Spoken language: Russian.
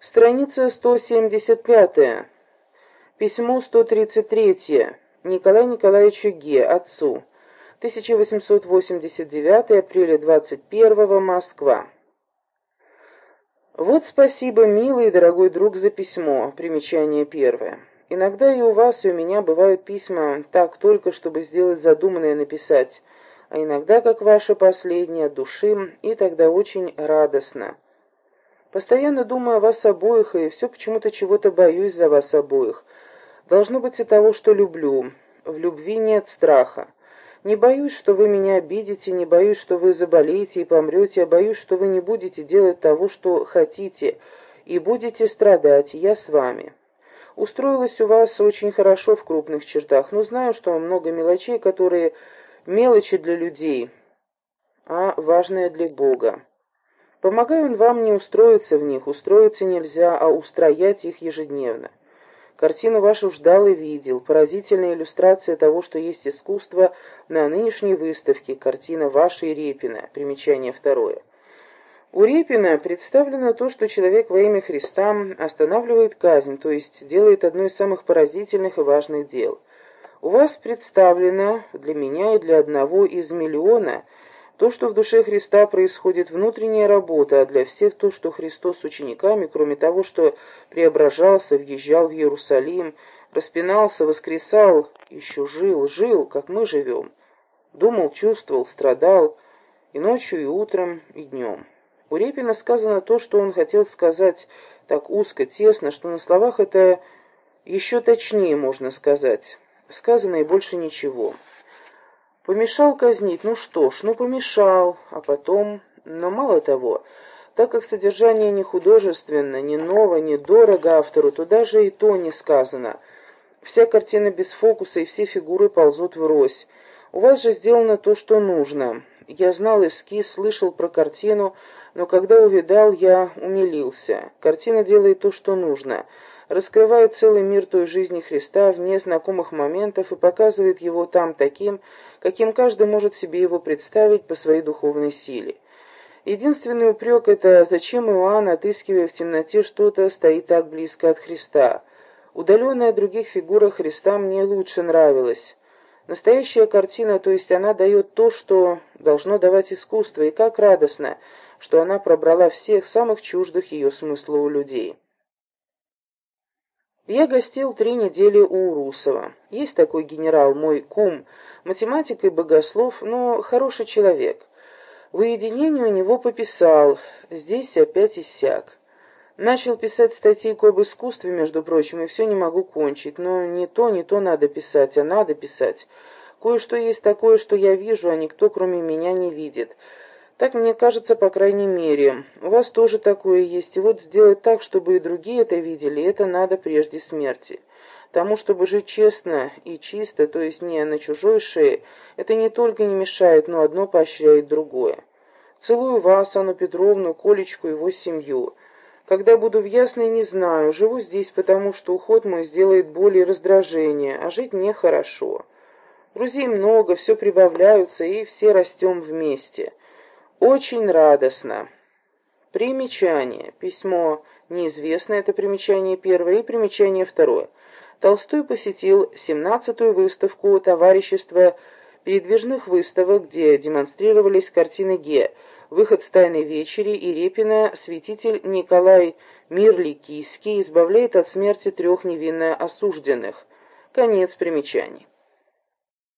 Страница 175. Письмо 133. Николаю Николаевичу Ге, отцу. 1889, апреля 21 Москва. Вот спасибо, милый и дорогой друг, за письмо. Примечание первое. Иногда и у вас, и у меня бывают письма так только, чтобы сделать задуманное написать, а иногда, как ваше последнее, от души, и тогда очень радостно. Постоянно думаю о вас обоих, и все почему-то чего-то боюсь за вас обоих. Должно быть и того, что люблю. В любви нет страха. Не боюсь, что вы меня обидите, не боюсь, что вы заболеете и помрете, а боюсь, что вы не будете делать того, что хотите, и будете страдать, я с вами. Устроилась у вас очень хорошо в крупных чертах, но знаю, что много мелочей, которые мелочи для людей, а важные для Бога. Помогаю он вам не устроиться в них, устроиться нельзя, а устроять их ежедневно. Картину вашу ждал и видел. Поразительная иллюстрация того, что есть искусство на нынешней выставке. Картина ваша и Репина. Примечание второе. У Репина представлено то, что человек во имя Христа останавливает казнь, то есть делает одно из самых поразительных и важных дел. У вас представлено для меня и для одного из миллиона – то, что в душе Христа происходит внутренняя работа, а для всех то, что Христос с учениками, кроме того, что преображался, въезжал в Иерусалим, распинался, воскресал, еще жил, жил, как мы живем. Думал, чувствовал, страдал, и ночью, и утром, и днем. У Репина сказано то, что он хотел сказать так узко, тесно, что на словах это еще точнее можно сказать. Сказано и больше ничего. Помешал казнить, ну что ж, ну помешал, а потом... Но мало того, так как содержание не художественно, не ново, не дорого автору, то даже и то не сказано. Вся картина без фокуса и все фигуры ползут врозь. У вас же сделано то, что нужно. Я знал эскиз, слышал про картину, но когда увидал, я умилился. Картина делает то, что нужно раскрывает целый мир той жизни Христа вне знакомых моментов и показывает его там таким, каким каждый может себе его представить по своей духовной силе. Единственный упрек – это зачем Иоанн, отыскивая в темноте что-то, стоит так близко от Христа. Удаленная от других фигура Христа мне лучше нравилась. Настоящая картина, то есть она дает то, что должно давать искусство, и как радостно, что она пробрала всех самых чуждых ее смысла у людей. Я гостил три недели у Урусова. Есть такой генерал, мой кум, математик и богослов, но хороший человек. В уединении у него пописал, здесь опять иссяк. Начал писать статейку об искусстве, между прочим, и все не могу кончить, но не то, не то надо писать, а надо писать. Кое-что есть такое, что я вижу, а никто, кроме меня, не видит. Так мне кажется, по крайней мере. У вас тоже такое есть. И вот сделать так, чтобы и другие это видели, это надо прежде смерти. Тому, чтобы жить честно и чисто, то есть не на чужой шее, это не только не мешает, но одно поощряет другое. Целую вас, Анну Петровну, Колечку его семью. Когда буду в Ясной, не знаю. Живу здесь, потому что уход мой сделает боль и раздражение, а жить мне хорошо. Друзей много, все прибавляются, и все растем вместе. Очень радостно. Примечание. Письмо неизвестное, это примечание первое, и примечание второе. Толстой посетил 17-ю выставку товарищества передвижных выставок, где демонстрировались картины Ге, выход с тайной вечери и Репина, святитель Николай Мирликийский избавляет от смерти трех невинно осужденных. Конец примечаний.